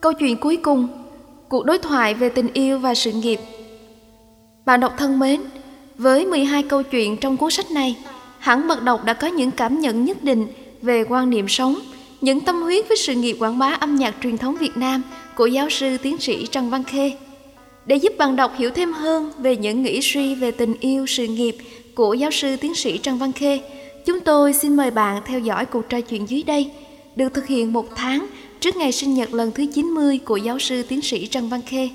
Câu chuyện cuối cùng, cuộc đối thoại về tình yêu và sự nghiệp. Bạn đọc thân mến, với 12 câu chuyện trong cuốn sách này, hẳn bậc đọc đã có những cảm nhận nhất định về quan niệm sống, những tâm huyết với sự nghiệp quảng bá âm nhạc truyền thống Việt Nam của giáo sư tiến sĩ Trần Văn Khê. Để giúp bạn đọc hiểu thêm hơn về những nghĩ suy về tình yêu sự nghiệp của giáo sư tiến sĩ Trần Văn Khê, chúng tôi xin mời bạn theo dõi cuộc trò chuyện dưới đây, được thực hiện một tháng trước ngày sinh nhật lần thứ 90 của giáo sư tiến sĩ Trần Văn Khê.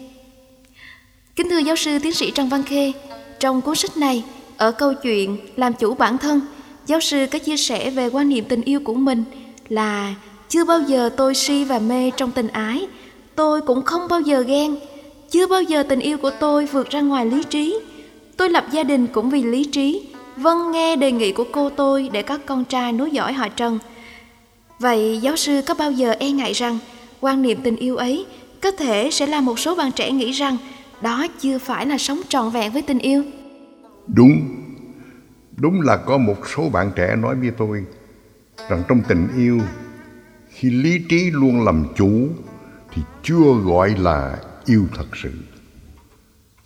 Kính thưa giáo sư tiến sĩ Trần Văn Khê, trong cuốn sách này, ở câu chuyện Làm chủ bản thân, giáo sư có chia sẻ về quan niệm tình yêu của mình là chưa bao giờ tôi si và mê trong tình ái, tôi cũng không bao giờ ghen, chưa bao giờ tình yêu của tôi vượt ra ngoài lý trí. Tôi lập gia đình cũng vì lý trí, vâng nghe đề nghị của cô tôi để các con trai nối dõi họ Trần. Vậy giáo sư có bao giờ e ngại rằng quan niệm tình yêu ấy có thể sẽ làm một số bạn trẻ nghĩ rằng đó chưa phải là sống trọn vẹn với tình yêu? Đúng, đúng là có một số bạn trẻ nói với tôi rằng trong tình yêu khi lý trí luôn làm chủ thì chưa gọi là yêu thật sự.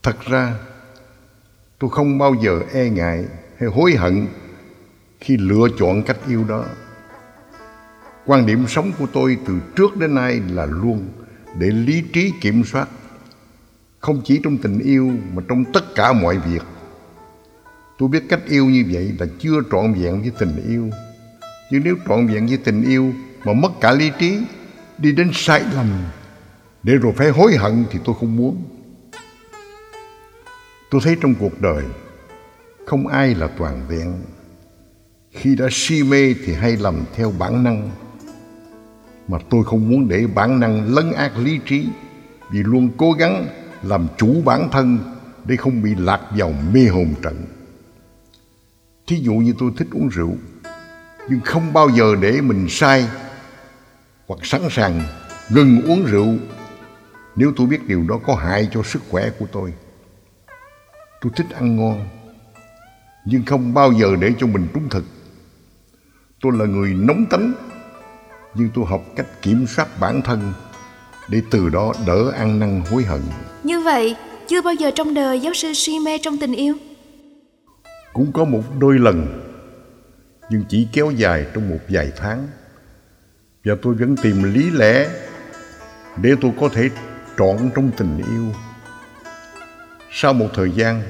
Thật ra tôi không bao giờ e ngại hay hối hận khi lựa chọn cách yêu đó. Quan điểm sống của tôi từ trước đến nay là luôn để lý trí kiểm soát không chỉ trong tình yêu mà trong tất cả mọi việc. Tôi biết cách yêu như vậy là chưa trọn vẹn với tình yêu. Nhưng nếu trọn vẹn với tình yêu mà mất cả lý trí, đi đến sai lầm, để rồi phải hối hận thì tôi không muốn. Tôi thấy trong cuộc đời, không ai là toàn vẹn. Khi đã si mê thì hay làm theo bản năng, mà tôi không muốn để bản năng lấn át lý trí vì luôn cố gắng làm chủ bản thân để không bị lạc vào mê hồn trận. Thí dụ như tôi thích uống rượu, nhưng không bao giờ để mình sai hoặc sẵn sàng ngừng uống rượu nếu tôi biết điều đó có hại cho sức khỏe của tôi. Tôi thích ăn ngon, nhưng không bao giờ để cho mình trúng thực. Tôi là người nóng tính, nhưng tôi học cách kiểm soát bản thân để từ đó đỡ ăn năn hối hận. Như vậy, chưa bao giờ trong đời giáo sư si mê trong tình yêu. Cũng có một đôi lần, nhưng chỉ kéo dài trong một vài tháng. Và tôi vẫn tìm lý lẽ để tôi có thể trọn trong tình yêu. Sau một thời gian,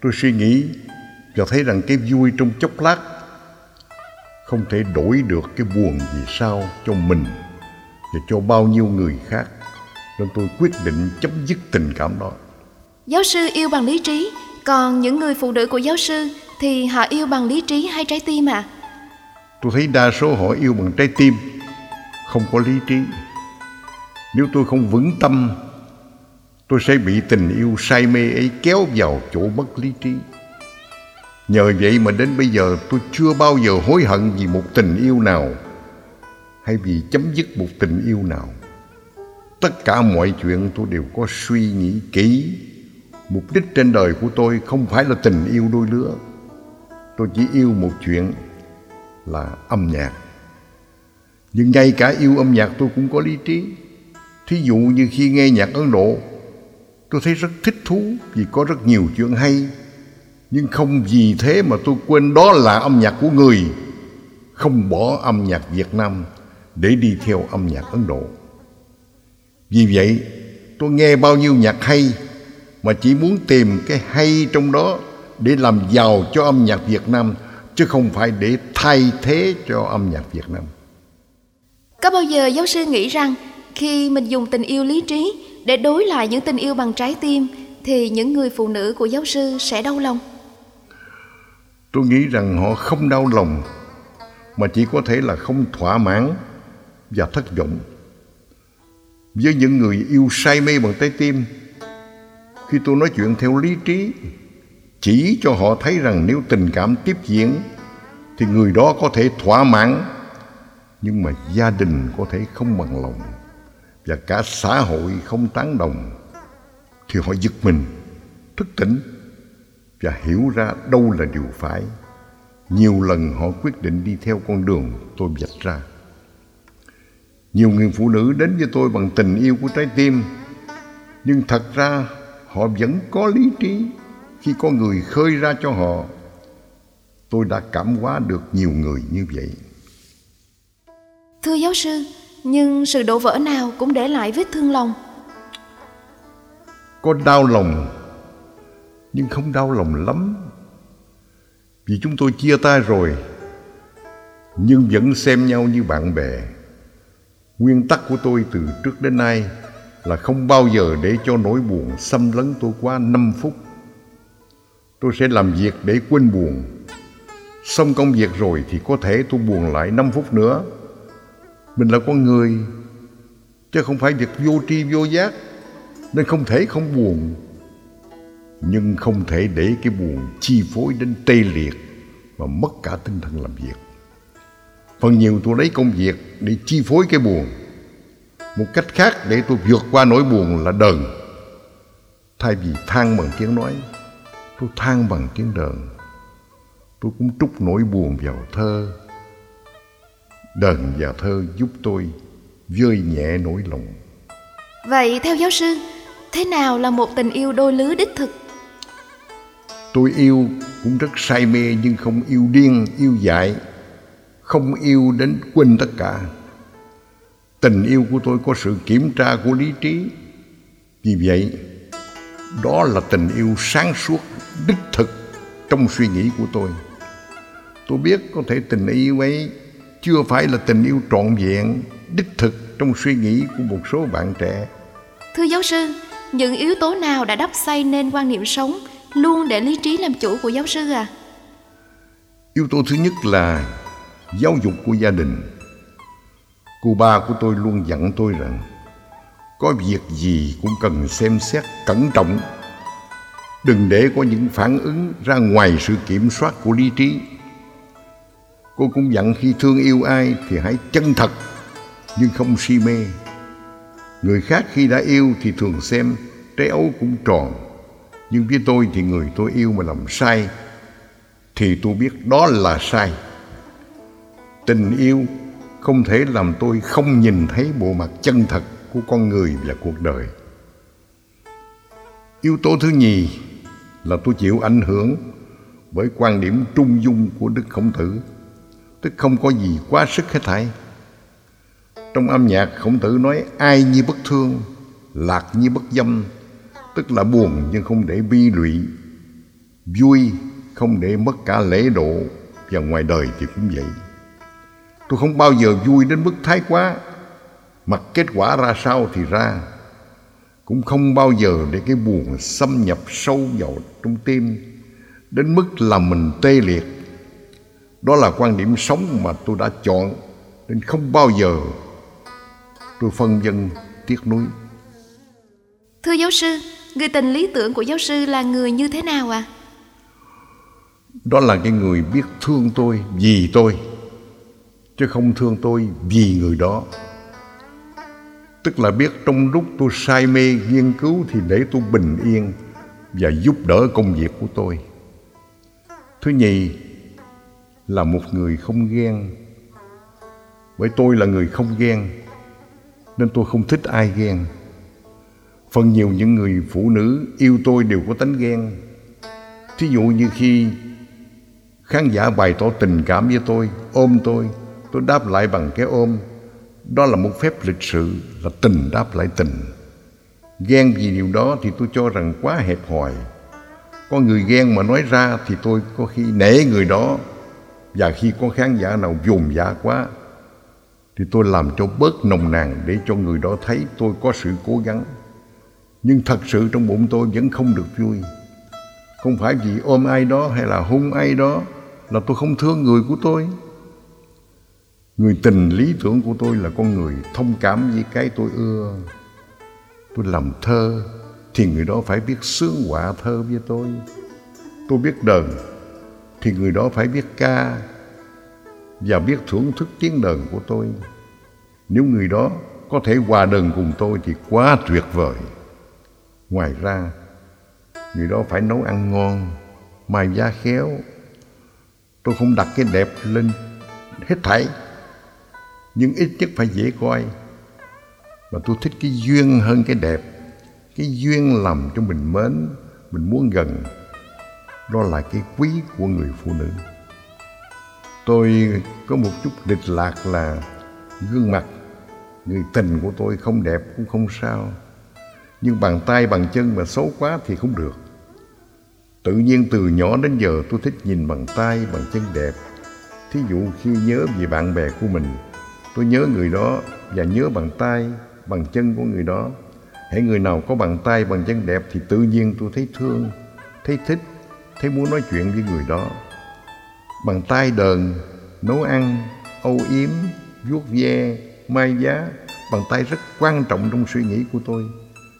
tôi suy nghĩ và thấy rằng cái vui trong chốc lát không thể đổi được cái buồn gì sau cho mình và cho bao nhiêu người khác. Nên tôi quyết định chấm dứt tình cảm đó. Giáo sư yêu bằng lý trí còn những người phụ nữ của giáo sư thì họ yêu bằng lý trí hay trái tim à tôi thấy đa số họ yêu bằng trái tim không có lý trí. Nếu tôi không vững tâm tôi sẽ bị tình yêu say mê ấy kéo vào chỗ mất lý trí nhờ vậy mà đến bây giờ tôi chưa bao giờ hối hận vì một tình yêu nào, hay vì chấm dứt một tình yêu nào. Tất cả mọi chuyện tôi đều có suy nghĩ kỹ. Mục đích trên đời của tôi không phải là tình yêu đôi lứa. Tôi chỉ yêu một chuyện là âm nhạc. Nhưng ngay cả yêu âm nhạc tôi cũng có lý trí. Thí dụ như khi nghe nhạc ấn độ, tôi thấy rất thích thú vì có rất nhiều chuyện hay nhưng không vì thế mà tôi quên đó là âm nhạc của người không bỏ âm nhạc việt nam để đi theo âm nhạc Ấn Độ. Vì vậy, tôi nghe bao nhiêu nhạc hay mà chỉ muốn tìm cái hay trong đó để làm giàu cho âm nhạc Việt Nam chứ không phải để thay thế cho âm nhạc Việt Nam. Có bao giờ giáo sư nghĩ rằng khi mình dùng tình yêu lý trí để đối lại những tình yêu bằng trái tim thì những người phụ nữ của giáo sư sẽ đau lòng? Tôi nghĩ rằng họ không đau lòng mà chỉ có thể là không thỏa mãn và thất vọng. Với những người yêu say mê bằng trái tim, khi tôi nói chuyện theo lý trí, chỉ cho họ thấy rằng nếu tình cảm tiếp diễn thì người đó có thể thỏa mãn, nhưng mà gia đình có thể không bằng lòng và cả xã hội không tán đồng thì họ giật mình, thức tỉnh và hiểu ra đâu là điều phải. Nhiều lần họ quyết định đi theo con đường tôi vạch ra. Nhiều người phụ nữ đến với tôi bằng tình yêu của trái tim Nhưng thật ra họ vẫn có lý trí Khi có người khơi ra cho họ Tôi đã cảm hóa được nhiều người như vậy Thưa giáo sư, nhưng sự đổ vỡ nào cũng để lại vết thương lòng Có đau lòng nhưng không đau lòng lắm Vì chúng tôi chia tay rồi Nhưng vẫn xem nhau như bạn bè Nguyên tắc của tôi từ trước đến nay là không bao giờ để cho nỗi buồn xâm lấn tôi quá 5 phút. Tôi sẽ làm việc để quên buồn. Xong công việc rồi thì có thể tôi buồn lại 5 phút nữa. Mình là con người, chứ không phải việc vô tri vô giác, nên không thể không buồn. Nhưng không thể để cái buồn chi phối đến tê liệt và mất cả tinh thần làm việc. Phần nhiều tôi lấy công việc để chi phối cái buồn. Một cách khác để tôi vượt qua nỗi buồn là đờn. Thay vì than bằng tiếng nói, Tôi than bằng tiếng đờn. Tôi cũng trút nỗi buồn vào thơ. Đờn và thơ giúp tôi vơi nhẹ nỗi lòng. Vậy theo giáo sư, Thế nào là một tình yêu đôi lứa đích thực? Tôi yêu cũng rất say mê nhưng không yêu điên, yêu dại không yêu đến quên tất cả. Tình yêu của tôi có sự kiểm tra của lý trí. Vì vậy đó là tình yêu sáng suốt đích thực trong suy nghĩ của tôi. Tôi biết có thể tình yêu ấy chưa phải là tình yêu trọn vẹn đích thực trong suy nghĩ của một số bạn trẻ. Thưa giáo sư những yếu tố nào đã đắp xây nên quan niệm sống luôn để lý trí làm chủ của giáo sư à? Yếu tố thứ nhất là giáo dục của gia đình. Cô ba của tôi luôn dặn tôi rằng, có việc gì cũng cần xem xét cẩn trọng. Đừng để có những phản ứng ra ngoài sự kiểm soát của lý trí. Cô cũng dặn khi thương yêu ai thì hãy chân thật, nhưng không si mê. Người khác khi đã yêu thì thường xem, trái ấu cũng tròn nhưng với tôi thì người tôi yêu mà làm sai, thì tôi biết đó là sai. Tình yêu không thể làm tôi không nhìn thấy bộ mặt chân thật của con người và cuộc đời. Yếu tố thứ nhì là tôi chịu ảnh hưởng bởi quan điểm trung dung của đức khổng tử. Tức không có gì quá sức hết thảy. Trong âm nhạc, khổng tử nói, ai như bất thương, lạc như bất dâm tức là buồn nhưng không để bi lụy. Vui không để mất cả lễ độ. Và ngoài đời thì cũng vậy. Tôi không bao giờ vui đến mức thái quá. Mặc kết quả ra sao thì ra. Cũng không bao giờ để cái buồn xâm nhập sâu vào trong tim. Đến mức làm mình tê liệt. Đó là quan điểm sống mà tôi đã chọn. Nên không bao giờ tôi phân vân tiếc nuối. Thưa giáo sư, người tình lý tưởng của giáo sư là người như thế nào ạ? À? Đó là cái người biết thương tôi vì tôi, chứ không thương tôi vì người đó tức là biết trong lúc tôi say mê nghiên cứu thì để tôi bình yên và giúp đỡ công việc của tôi thứ nhì là một người không ghen bởi tôi là người không ghen, nên tôi không thích ai ghen phần nhiều những người phụ nữ yêu tôi đều có tánh ghen. Thí dụ như khi khán giả bày tỏ tình cảm với tôi, ôm tôi Tôi đáp lại bằng cái ôm. Đó là một phép lịch sự, Là tình đáp lại tình. Ghen vì điều đó thì tôi cho rằng quá hẹp hòi. Có người ghen mà nói ra Thì tôi có khi nể người đó. Và khi có khán giả nào dồn giả quá, Thì tôi làm cho bớt nồng nàn Để cho người đó thấy tôi có sự cố gắng. Nhưng thật sự trong bụng tôi vẫn không được vui Không phải vì ôm ai đó hay là hung ai đó Là tôi không thương người của tôi Người tình lý tưởng của tôi là con người thông cảm với cái tôi ưa. Tôi làm thơ thì người đó phải biết sướng họa thơ với tôi. Tôi biết đờn thì người đó phải biết ca và biết thưởng thức tiếng đờn của tôi. Nếu người đó có thể hòa đờn cùng tôi thì quá tuyệt vời. Ngoài ra, người đó phải nấu ăn ngon, mài da khéo. Tôi không đặt cái đẹp lên hết thảy nhưng ít nhất phải dễ coi. Mà tôi thích cái duyên hơn cái đẹp Cái duyên làm cho mình mến Mình muốn gần. Đó là cái quý của người phụ nữ. Tôi có một chút địch lạc là Gương mặt Người tình của tôi không đẹp cũng không sao. Nhưng bàn tay, bàn chân mà xấu quá thì không được. Tự nhiên từ nhỏ đến giờ tôi thích nhìn bàn tay, bàn chân đẹp. Thí dụ khi nhớ về bạn bè của mình, Tôi nhớ người đó và nhớ bàn tay, bàn chân của người đó. Hãy người nào có bàn tay, bàn chân đẹp Thì tự nhiên tôi thấy thương, Thấy thích, Thấy muốn nói chuyện với người đó. Bàn tay đờn, Nấu ăn, Âu yếm, vuốt ve, mai giá, Bàn tay rất quan trọng trong suy nghĩ của tôi.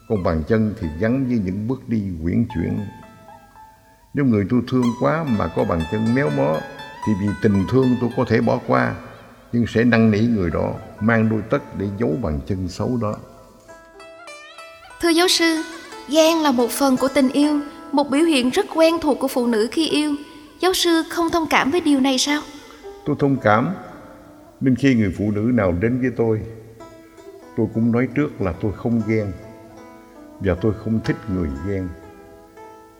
Còn bàn chân thì gắn với những bước đi quyển chuyển. Nếu người tôi thương quá mà có bàn chân méo mó Thì vì tình thương tôi có thể bỏ qua Nhưng sẽ năn nỉ người đó Mang đôi tất để giấu bàn chân xấu đó. Thưa giáo sư, ghen là một phần của tình yêu Một biểu hiện rất quen thuộc của phụ nữ khi yêu. Giáo sư không thông cảm với điều này sao? Tôi thông cảm Nên khi người phụ nữ nào đến với tôi Tôi cũng nói trước là tôi không ghen Và tôi không thích người ghen.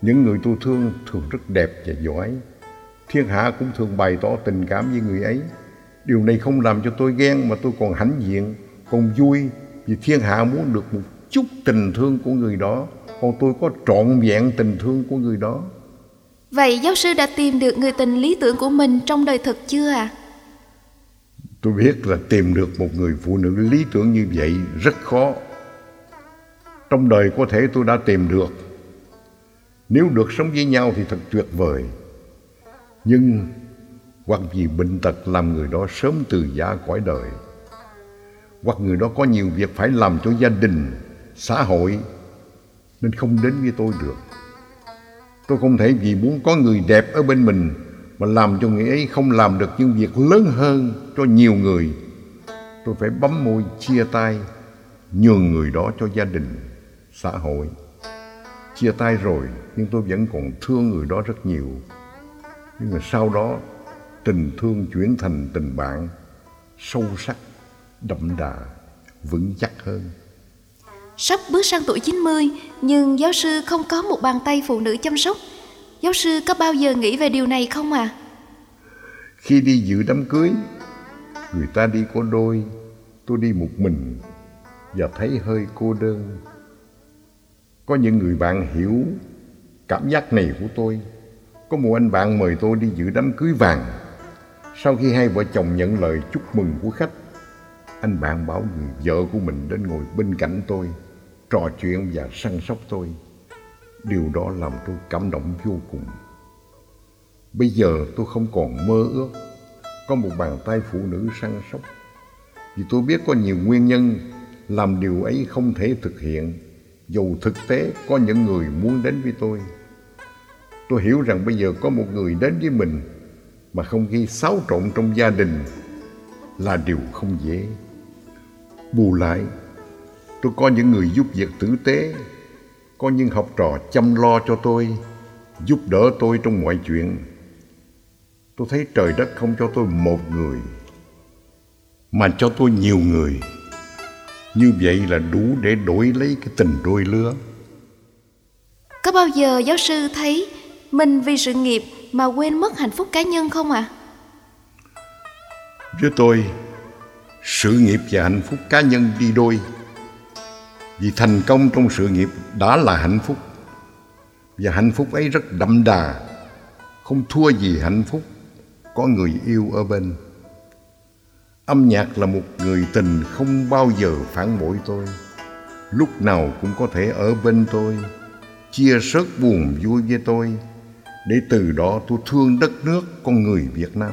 Những người tôi thương thường rất đẹp và giỏi. Thiên hạ cũng thường bày tỏ tình cảm với người ấy. Điều này không làm cho tôi ghen mà tôi còn hãnh diện Còn vui. Vì thiên hạ muốn được một chút tình thương của người đó Còn tôi có trọn vẹn tình thương của người đó. Vậy giáo sư đã tìm được người tình lý tưởng của mình trong đời thực chưa à? Tôi biết là tìm được một người phụ nữ lý tưởng như vậy rất khó. Trong đời có thể tôi đã tìm được. Nếu được sống với nhau thì thật tuyệt vời. Nhưng hoặc vì bệnh tật làm người đó sớm từ giã cõi đời, hoặc người đó có nhiều việc phải làm cho gia đình, xã hội nên không đến với tôi được. Tôi không thể vì muốn có người đẹp ở bên mình mà làm cho người ấy không làm được những việc lớn hơn cho nhiều người tôi phải bấm môi chia tay nhường người đó cho gia đình xã hội chia tay rồi nhưng tôi vẫn còn thương người đó rất nhiều nhưng mà sau đó tình thương chuyển thành tình bạn sâu sắc đậm đà vững chắc hơn Sắp bước sang tuổi 90 nhưng giáo sư không có một bàn tay phụ nữ chăm sóc Giáo sư có bao giờ nghĩ về điều này không à? Khi đi dự đám cưới, người ta đi có đôi, tôi đi một mình và thấy hơi cô đơn. Có những người bạn hiểu cảm giác này của tôi. Có một anh bạn mời tôi đi dự đám cưới vàng. Sau khi hai vợ chồng nhận lời chúc mừng của khách, anh bạn bảo người vợ của mình đến ngồi bên cạnh tôi, trò chuyện và săn sóc tôi. Điều đó làm tôi cảm động vô cùng. Bây giờ tôi không còn mơ ước có một bàn tay phụ nữ săn sóc. Vì tôi biết có nhiều nguyên nhân làm điều ấy không thể thực hiện, dù thực tế có những người muốn đến với tôi. Tôi hiểu rằng bây giờ có một người đến với mình mà không ghi xáo trộn trong gia đình là điều không dễ. Bù lại, tôi có những người giúp việc tử tế có những học trò chăm lo cho tôi, giúp đỡ tôi trong mọi chuyện. Tôi thấy trời đất không cho tôi một người, mà cho tôi nhiều người. Như vậy là đủ để đổi lấy cái tình đôi lứa. Có bao giờ giáo sư thấy mình vì sự nghiệp mà quên mất hạnh phúc cá nhân không ạ? À? Với tôi, sự nghiệp và hạnh phúc cá nhân đi đôi vì thành công trong sự nghiệp đã là hạnh phúc và hạnh phúc ấy rất đậm đà không thua gì hạnh phúc có người yêu ở bên âm nhạc là một người tình không bao giờ phản bội tôi. Lúc nào cũng có thể ở bên tôi, chia sớt buồn vui với tôi. Để từ đó tôi thương đất nước, con người việt nam.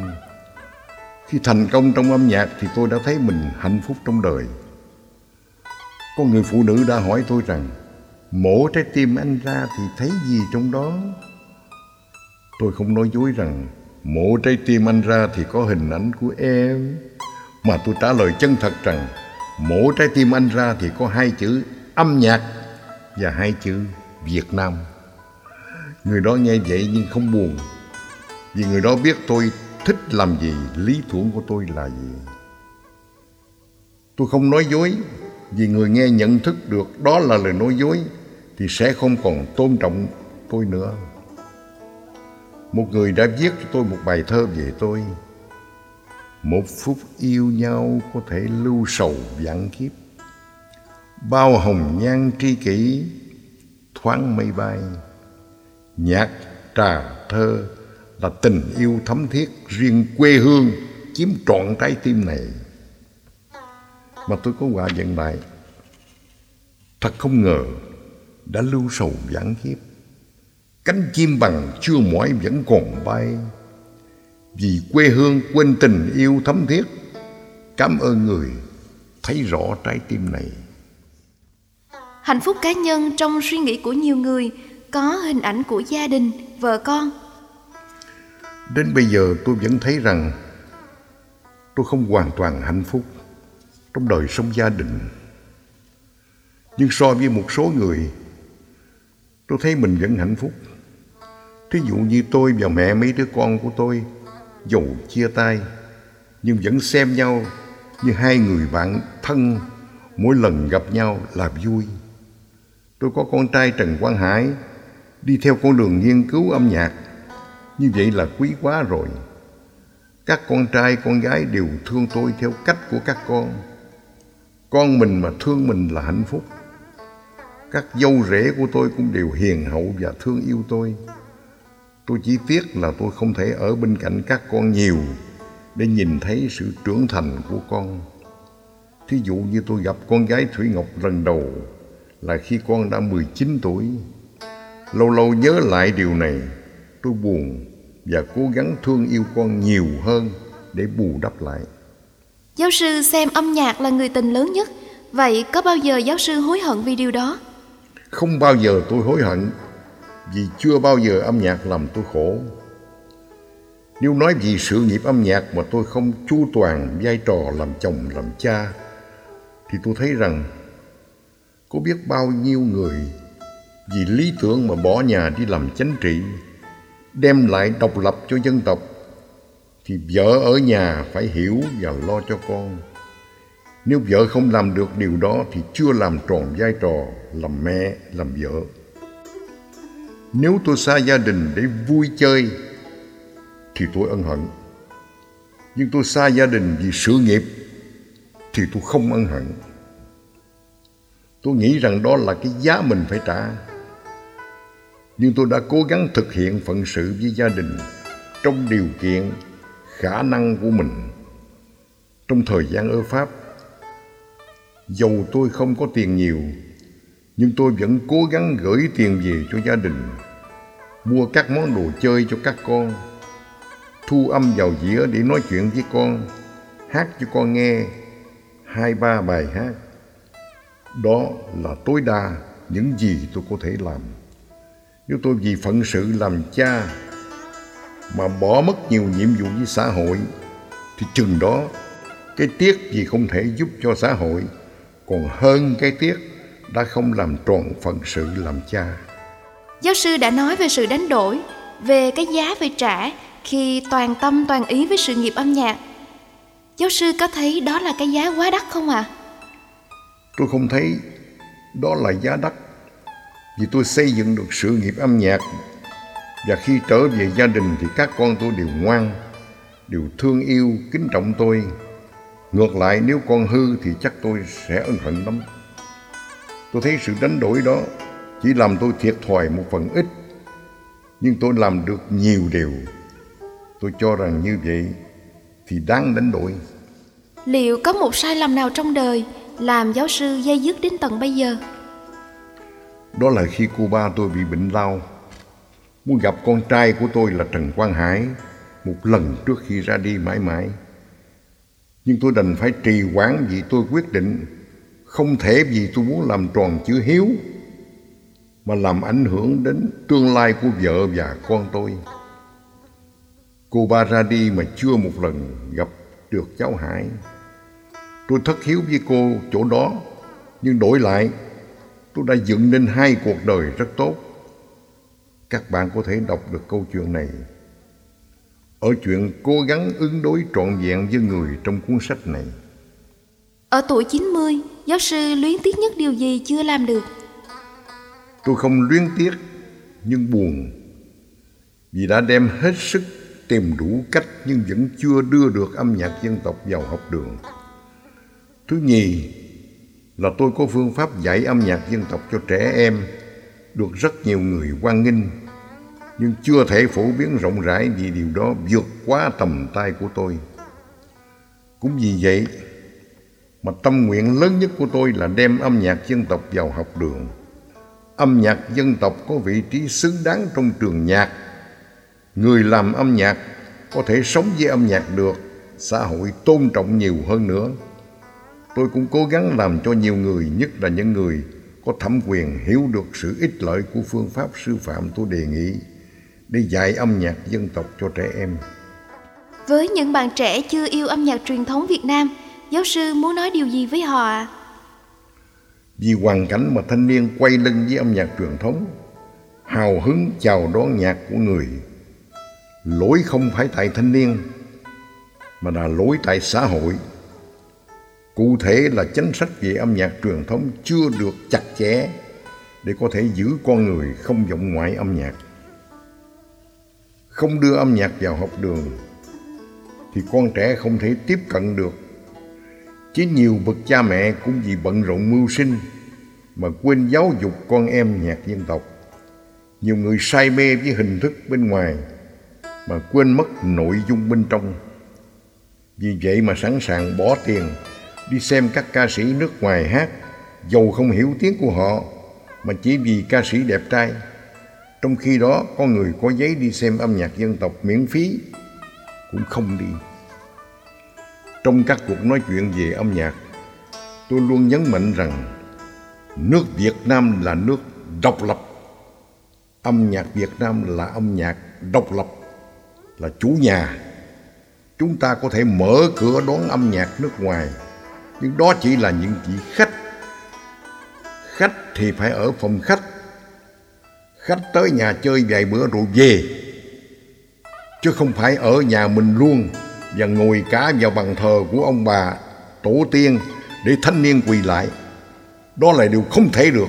Khi thành công trong âm nhạc thì tôi đã thấy mình hạnh phúc trong đời. Có người phụ nữ đã hỏi tôi rằng, Mổ trái tim anh ra thì thấy gì trong đó? Tôi không nói dối rằng, Mổ trái tim anh ra thì có hình ảnh của em. Mà tôi trả lời chân thật rằng, Mổ trái tim anh ra thì có hai chữ âm nhạc Và hai chữ Việt Nam Người đó nghe vậy nhưng không buồn, Vì người đó biết tôi thích làm gì, Lý tưởng của tôi là gì Tôi không nói dối, vì người nghe nhận thức được đó là lời nói dối thì sẽ không còn tôn trọng tôi nữa. Một người đã viết cho tôi một bài thơ về tôi. Một phút yêu nhau có thể lưu sầu vạn kiếp. Bao hồng nhan tri kỷ, thoáng mây bay. Nhạc trà thơ là tình yêu thấm thiết, riêng quê hương chiếm trọn trái tim này mà tôi có quà nhận lại thật không ngờ đã lưu sầu vãn kiếp cánh chim bằng chưa mỏi vẫn còn bay vì quê hương quên tình yêu thấm thiết cảm ơn người thấy rõ trái tim này hạnh phúc cá nhân trong suy nghĩ của nhiều người có hình ảnh của gia đình vợ con đến bây giờ tôi vẫn thấy rằng tôi không hoàn toàn hạnh phúc trong đời sống gia đình. Nhưng so với một số người, tôi thấy mình vẫn hạnh phúc. Thí dụ như tôi và mẹ mấy đứa con của tôi, dù chia tay, nhưng vẫn xem nhau như hai người bạn thân mỗi lần gặp nhau là vui. Tôi có con trai Trần Quang Hải đi theo con đường nghiên cứu âm nhạc. Như vậy là quý quá rồi. Các con trai con gái đều thương tôi theo cách của các con. Con mình mà thương mình là hạnh phúc. Các dâu rể của tôi cũng đều hiền hậu và thương yêu tôi. Tôi chỉ tiếc là tôi không thể ở bên cạnh các con nhiều để nhìn thấy sự trưởng thành của con. Thí dụ như tôi gặp con gái Thủy Ngọc lần đầu là khi con đã 19 tuổi. Lâu lâu nhớ lại điều này, tôi buồn và cố gắng thương yêu con nhiều hơn để bù đắp lại. Giáo sư xem âm nhạc là người tình lớn nhất, vậy có bao giờ giáo sư hối hận vì điều đó? Không bao giờ tôi hối hận, vì chưa bao giờ âm nhạc làm tôi khổ. Nếu nói vì sự nghiệp âm nhạc mà tôi không chu toàn vai trò làm chồng làm cha, thì tôi thấy rằng có biết bao nhiêu người vì lý tưởng mà bỏ nhà đi làm chánh trị, đem lại độc lập cho dân tộc thì vợ ở nhà phải hiểu và lo cho con. Nếu vợ không làm được điều đó thì chưa làm tròn vai trò làm mẹ, làm vợ. Nếu tôi xa gia đình để vui chơi thì tôi ân hận. Nhưng tôi xa gia đình vì sự nghiệp thì tôi không ân hận. Tôi nghĩ rằng đó là cái giá mình phải trả. Nhưng tôi đã cố gắng thực hiện phận sự với gia đình trong điều kiện khả năng của mình trong thời gian ở Pháp. Dầu tôi không có tiền nhiều, nhưng tôi vẫn cố gắng gửi tiền về cho gia đình, mua các món đồ chơi cho các con, thu âm vào dĩa để nói chuyện với con, hát cho con nghe hai ba bài hát. Đó là tối đa những gì tôi có thể làm. Nếu tôi vì phận sự làm cha mà bỏ mất nhiều nhiệm vụ với xã hội thì chừng đó cái tiếc gì không thể giúp cho xã hội còn hơn cái tiếc đã không làm trọn phận sự làm cha. Giáo sư đã nói về sự đánh đổi, về cái giá phải trả khi toàn tâm toàn ý với sự nghiệp âm nhạc. Giáo sư có thấy đó là cái giá quá đắt không ạ? À? Tôi không thấy đó là giá đắt vì tôi xây dựng được sự nghiệp âm nhạc và khi trở về gia đình thì các con tôi đều ngoan, đều thương yêu, kính trọng tôi. Ngược lại nếu con hư thì chắc tôi sẽ ân hận lắm. Tôi thấy sự đánh đổi đó chỉ làm tôi thiệt thòi một phần ít, nhưng tôi làm được nhiều điều. Tôi cho rằng như vậy thì đáng đánh đổi. Liệu có một sai lầm nào trong đời làm giáo sư dây dứt đến tận bây giờ? Đó là khi cô ba tôi bị bệnh lao muốn gặp con trai của tôi là Trần Quang Hải một lần trước khi ra đi mãi mãi. Nhưng tôi đành phải trì hoãn vì tôi quyết định không thể vì tôi muốn làm tròn chữ hiếu mà làm ảnh hưởng đến tương lai của vợ và con tôi. Cô ba ra đi mà chưa một lần gặp được cháu Hải. Tôi thất hiếu với cô chỗ đó, nhưng đổi lại tôi đã dựng nên hai cuộc đời rất tốt các bạn có thể đọc được câu chuyện này ở chuyện cố gắng ứng đối trọn vẹn với người trong cuốn sách này. Ở tuổi 90, giáo sư luyến tiếc nhất điều gì chưa làm được? Tôi không luyến tiếc, nhưng buồn vì đã đem hết sức tìm đủ cách nhưng vẫn chưa đưa được âm nhạc dân tộc vào học đường. Thứ nhì là tôi có phương pháp dạy âm nhạc dân tộc cho trẻ em, được rất nhiều người quan nghênh, nhưng chưa thể phổ biến rộng rãi vì điều đó vượt quá tầm tay của tôi. Cũng vì vậy mà tâm nguyện lớn nhất của tôi là đem âm nhạc dân tộc vào học đường. Âm nhạc dân tộc có vị trí xứng đáng trong trường nhạc. Người làm âm nhạc có thể sống với âm nhạc được, xã hội tôn trọng nhiều hơn nữa. Tôi cũng cố gắng làm cho nhiều người, nhất là những người có thẩm quyền hiểu được sự ích lợi của phương pháp sư phạm tôi đề nghị để dạy âm nhạc dân tộc cho trẻ em. Với những bạn trẻ chưa yêu âm nhạc truyền thống Việt Nam, giáo sư muốn nói điều gì với họ ạ? Vì hoàn cảnh mà thanh niên quay lưng với âm nhạc truyền thống, hào hứng chào đón nhạc của người. Lỗi không phải tại thanh niên, mà là lỗi tại xã hội. Cụ thể là chính sách về âm nhạc truyền thống chưa được chặt chẽ để có thể giữ con người không vọng ngoại âm nhạc. Không đưa âm nhạc vào học đường thì con trẻ không thể tiếp cận được. Chứ nhiều bậc cha mẹ cũng vì bận rộn mưu sinh mà quên giáo dục con em nhạc dân tộc. Nhiều người say mê với hình thức bên ngoài mà quên mất nội dung bên trong. Vì vậy mà sẵn sàng bỏ tiền đi xem các ca sĩ nước ngoài hát, dầu không hiểu tiếng của họ, mà chỉ vì ca sĩ đẹp trai. Trong khi đó, có người có giấy đi xem âm nhạc dân tộc miễn phí cũng không đi. Trong các cuộc nói chuyện về âm nhạc, tôi luôn nhấn mạnh rằng nước Việt Nam là nước độc lập. Âm nhạc Việt Nam là âm nhạc độc lập, là chủ nhà. Chúng ta có thể mở cửa đón âm nhạc nước ngoài, nhưng đó chỉ là những vị khách. Khách thì phải ở phòng khách. Khách tới nhà chơi vài bữa rồi về chứ không phải ở nhà mình luôn và ngồi cả vào bàn thờ của ông bà tổ tiên để thanh niên quỳ lại. Đó là điều không thể được.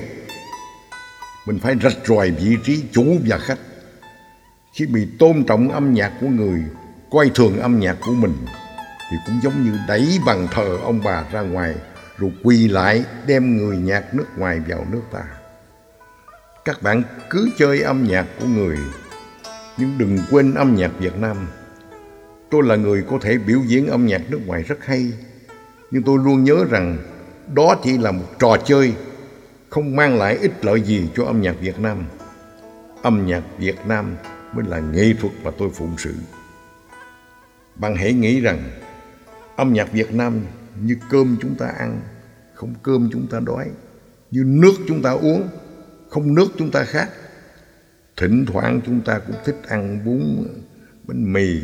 Mình phải rạch ròi vị trí chủ và khách. Khi bị tôn trọng âm nhạc của người, coi thường âm nhạc của mình, thì cũng giống như đẩy bàn thờ ông bà ra ngoài, rồi quỳ lại đem người nhạc nước ngoài vào nước ta. Các bạn cứ chơi âm nhạc của người, nhưng đừng quên âm nhạc Việt Nam. Tôi là người có thể biểu diễn âm nhạc nước ngoài rất hay, nhưng tôi luôn nhớ rằng đó chỉ là một trò chơi, không mang lại ích lợi gì cho âm nhạc Việt Nam. Âm nhạc Việt Nam mới là nghệ thuật mà tôi phụng sự. Bạn hãy nghĩ rằng âm nhạc Việt Nam như cơm chúng ta ăn, không cơm chúng ta đói, như nước chúng ta uống, không nước chúng ta khát Thỉnh thoảng chúng ta cũng thích ăn bún, bánh mì,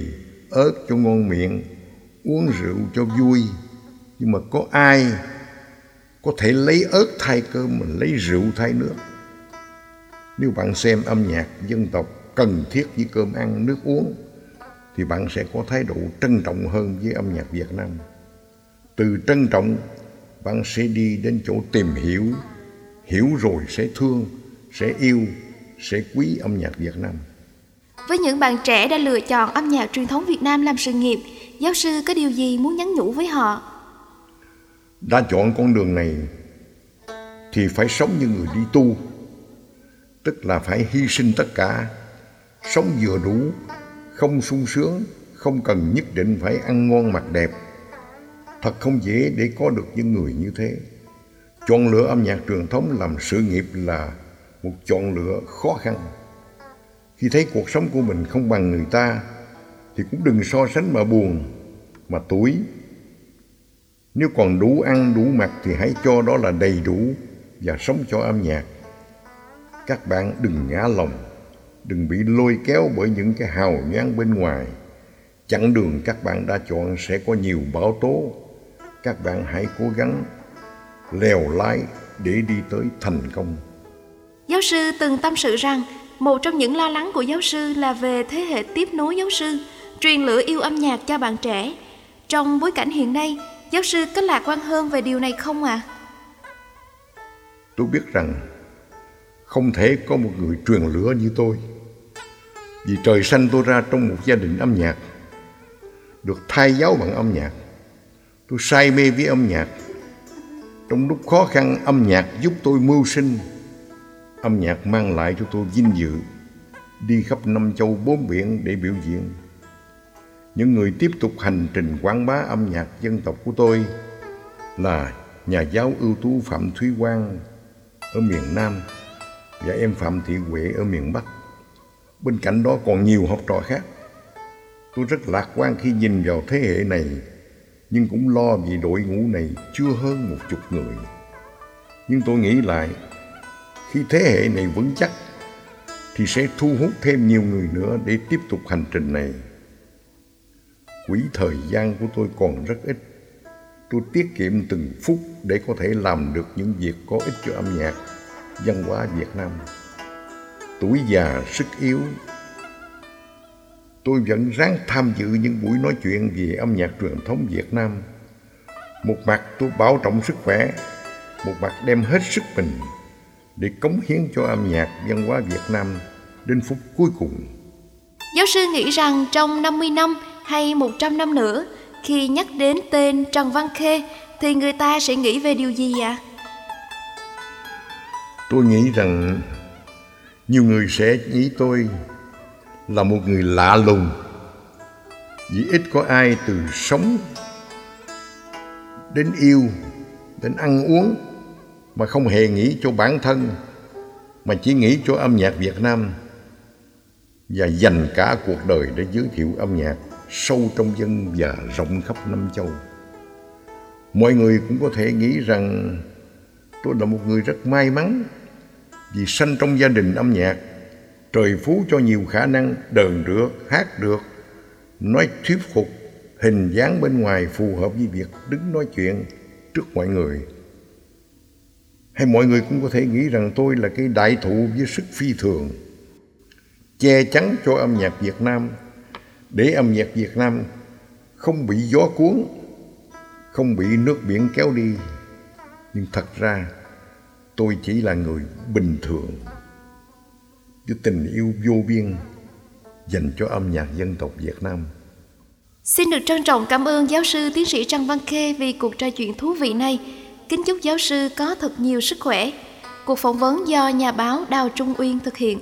ớt cho ngon miệng, uống rượu cho vui. Nhưng mà có ai có thể lấy ớt thay cơm mình lấy rượu thay nước? Nếu bạn xem âm nhạc dân tộc cần thiết với cơm ăn, nước uống, thì bạn sẽ có thái độ trân trọng hơn với âm nhạc Việt Nam. Từ trân trọng, bạn sẽ đi đến chỗ tìm hiểu, hiểu rồi sẽ thương, sẽ yêu, sẽ quý âm nhạc Việt Nam. Với những bạn trẻ đã lựa chọn âm nhạc truyền thống Việt Nam làm sự nghiệp, giáo sư có điều gì muốn nhắn nhủ với họ? Đã chọn con đường này thì phải sống như người đi tu, tức là phải hy sinh tất cả, sống vừa đủ, không sung sướng, không cần nhất định phải ăn ngon mặc đẹp. Thật không dễ để có được những người như thế. Chọn lựa âm nhạc truyền thống làm sự nghiệp là một chọn lựa khó khăn. Khi thấy cuộc sống của mình không bằng người ta thì cũng đừng so sánh mà buồn, mà tuổi. Nếu còn đủ ăn đủ mặc thì hãy cho đó là đầy đủ và sống cho âm nhạc. Các bạn đừng ngã lòng, đừng bị lôi kéo bởi những cái hào nhoáng bên ngoài. Chặng đường các bạn đã chọn sẽ có nhiều bão tố. Các bạn hãy cố gắng lèo lái để đi tới thành công. Giáo sư từng tâm sự rằng một trong những lo lắng của giáo sư là về thế hệ tiếp nối giáo sư, truyền lửa yêu âm nhạc cho bạn trẻ. Trong bối cảnh hiện nay, giáo sư có lạc quan hơn về điều này không ạ? À? tôi biết rằng không thể có một người truyền lửa như tôi. Vì trời sanh tôi ra trong một gia đình âm nhạc, được thay giáo bằng âm nhạc. Tôi say mê với âm nhạc. Trong lúc khó khăn, âm nhạc giúp tôi mưu sinh. Âm nhạc mang lại cho tôi vinh dự, đi khắp năm châu bốn biển để biểu diễn. Những người tiếp tục hành trình quảng bá âm nhạc dân tộc của tôi là nhà giáo ưu tú Phạm Thúy Quang ở miền Nam và em Phạm Thị Huệ ở miền Bắc. Bên cạnh đó còn nhiều học trò khác. Tôi rất lạc quan khi nhìn vào thế hệ này, nhưng cũng lo vì đội ngũ này chưa hơn một chục người. Nhưng tôi nghĩ lại, khi thế hệ này vững chắc, thì sẽ thu hút thêm nhiều người nữa để tiếp tục hành trình này. Quỹ thời gian của tôi còn rất ít. Tôi tiết kiệm từng phút để có thể làm được những việc có ích cho âm nhạc văn hóa Việt Nam. Tuổi già sức yếu, tôi vẫn ráng tham dự những buổi nói chuyện về âm nhạc truyền thống Việt Nam. Một mặt tôi bảo trọng sức khỏe, một mặt đem hết sức mình để cống hiến cho âm nhạc văn hóa Việt Nam đến phút cuối cùng. Giáo sư nghĩ rằng trong 50 năm hay 100 năm nữa, khi nhắc đến tên Trần Văn Khê thì người ta sẽ nghĩ về điều gì ạ? À? Tôi nghĩ rằng nhiều người sẽ nghĩ tôi là một người lạ lùng vì ít có ai từ sống đến yêu đến ăn uống mà không hề nghĩ cho bản thân mà chỉ nghĩ cho âm nhạc Việt Nam và dành cả cuộc đời để giới thiệu âm nhạc sâu trong dân và rộng khắp năm châu. Mọi người cũng có thể nghĩ rằng tôi là một người rất may mắn vì sanh trong gia đình âm nhạc, trời phú cho nhiều khả năng đờn được, hát được, nói thuyết phục, hình dáng bên ngoài phù hợp với việc đứng nói chuyện trước mọi người. Hay mọi người cũng có thể nghĩ rằng tôi là cái đại thụ với sức phi thường, che chắn cho âm nhạc Việt Nam, để âm nhạc Việt Nam không bị gió cuốn, không bị nước biển kéo đi. Nhưng thật ra tôi chỉ là người bình thường với tình yêu vô biên dành cho âm nhạc dân tộc Việt Nam. Xin được trân trọng cảm ơn giáo sư tiến sĩ Trần Văn Khê vì cuộc trò chuyện thú vị này. Kính chúc giáo sư có thật nhiều sức khỏe. Cuộc phỏng vấn do nhà báo Đào Trung Uyên thực hiện.